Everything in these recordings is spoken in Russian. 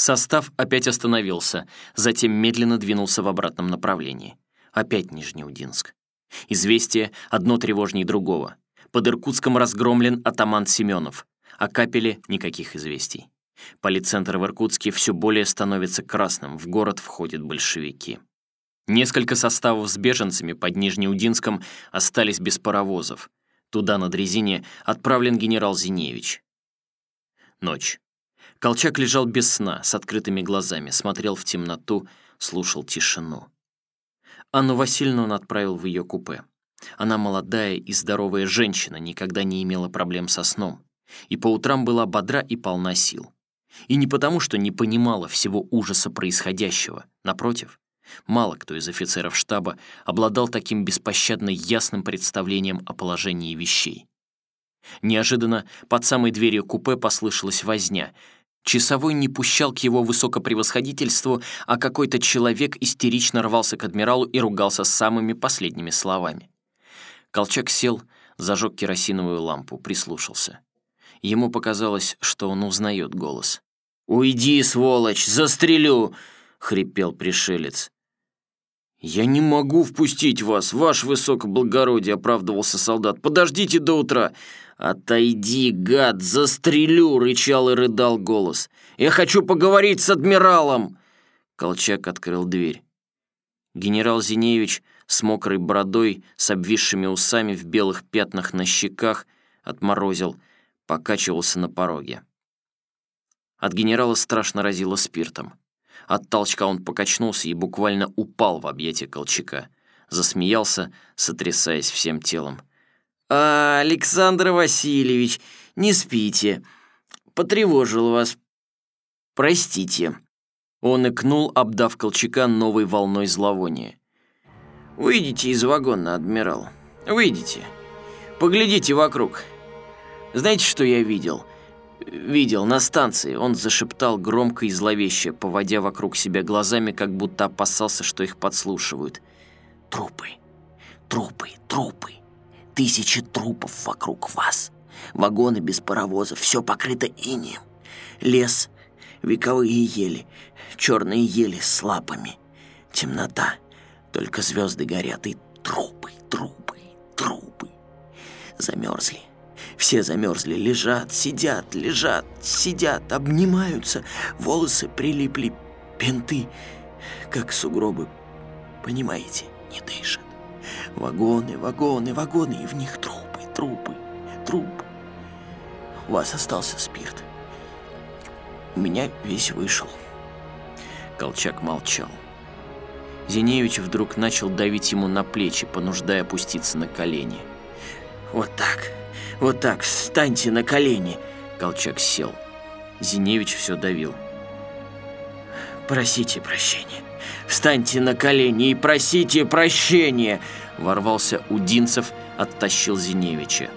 Состав опять остановился, затем медленно двинулся в обратном направлении. Опять Нижнеудинск. Известие одно тревожней другого. Под Иркутском разгромлен атаман Семенов. О Капеле никаких известий. Полицентр в Иркутске все более становится красным, в город входят большевики. Несколько составов с беженцами под Нижнеудинском остались без паровозов. Туда, на дрезине, отправлен генерал Зиневич. Ночь. Колчак лежал без сна, с открытыми глазами, смотрел в темноту, слушал тишину. Анну Васильевну он отправил в ее купе. Она молодая и здоровая женщина, никогда не имела проблем со сном. И по утрам была бодра и полна сил. И не потому, что не понимала всего ужаса происходящего. Напротив, мало кто из офицеров штаба обладал таким беспощадно ясным представлением о положении вещей. Неожиданно под самой дверью купе послышалась возня — Часовой не пущал к его высокопревосходительству, а какой-то человек истерично рвался к адмиралу и ругался самыми последними словами. Колчак сел, зажег керосиновую лампу, прислушался. Ему показалось, что он узнает голос. «Уйди, сволочь, застрелю!» — хрипел пришелец. «Я не могу впустить вас, ваше высокоблагородие», — оправдывался солдат. «Подождите до утра. «Отойди, гад, застрелю!» — рычал и рыдал голос. «Я хочу поговорить с адмиралом!» Колчак открыл дверь. Генерал Зиневич с мокрой бородой, с обвисшими усами в белых пятнах на щеках, отморозил, покачивался на пороге. От генерала страшно разило спиртом. От толчка он покачнулся и буквально упал в объятия Колчака. Засмеялся, сотрясаясь всем телом. Александр Васильевич, не спите. Потревожил вас. Простите». Он икнул, обдав Колчака новой волной зловония. «Выйдите из вагона, адмирал. Выйдите. Поглядите вокруг. Знаете, что я видел?» «Видел на станции», — он зашептал громко и зловеще, поводя вокруг себя глазами, как будто опасался, что их подслушивают. «Трупы, трупы, трупы тысячи трупов вокруг вас. Вагоны без паровозов, все покрыто инеем. Лес, вековые ели, черные ели с лапами. Темнота, только звезды горят и трупы, трупы, трупы. Замерзли. Все замерзли, лежат, сидят, лежат, сидят, обнимаются. Волосы прилипли, пенты, как сугробы. Понимаете, не дышат. Вагоны, вагоны, вагоны, и в них трупы, трупы, трупы. У вас остался спирт. У меня весь вышел. Колчак молчал. Зиневич вдруг начал давить ему на плечи, понуждая опуститься на колени. «Вот так, вот так, встаньте на колени!» Колчак сел. Зиневич все давил. «Просите прощения. Встаньте на колени и просите прощения!» Ворвался Удинцев, оттащил Зиневича.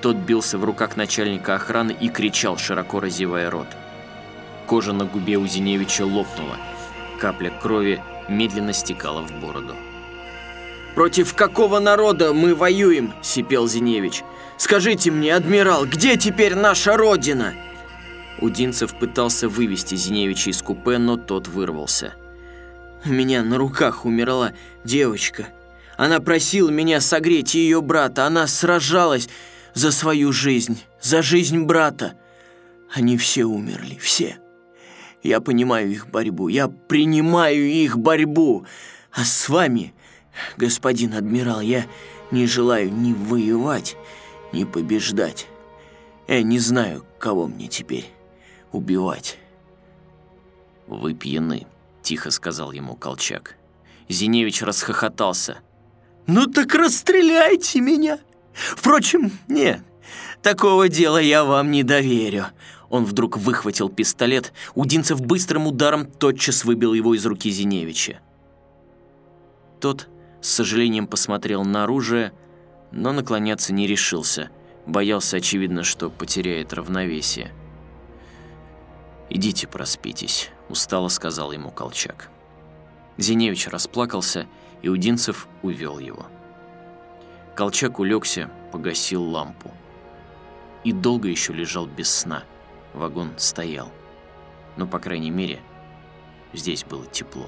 Тот бился в руках начальника охраны и кричал, широко разевая рот. Кожа на губе у Зиневича лопнула. Капля крови медленно стекала в бороду. «Против какого народа мы воюем?» – сипел Зиневич. «Скажите мне, адмирал, где теперь наша родина?» Удинцев пытался вывести Зиневича из купе, но тот вырвался. «У меня на руках умерла девочка», она просила меня согреть ее брата. Она сражалась за свою жизнь, за жизнь брата. Они все умерли, все. Я понимаю их борьбу, я принимаю их борьбу. А с вами, господин адмирал, я не желаю ни воевать, ни побеждать. Я не знаю, кого мне теперь убивать. «Вы пьяны», — тихо сказал ему Колчак. Зиневич расхохотался. «Ну так расстреляйте меня!» «Впрочем, нет, такого дела я вам не доверю». Он вдруг выхватил пистолет, Удинцев быстрым ударом тотчас выбил его из руки Зиневича. Тот с сожалением посмотрел на оружие, но наклоняться не решился, боялся, очевидно, что потеряет равновесие. «Идите проспитесь», — устало сказал ему Колчак. Зиневич расплакался и Удинцев увел его. Колчак улегся, погасил лампу. И долго еще лежал без сна. Вагон стоял. Но, по крайней мере, здесь было тепло.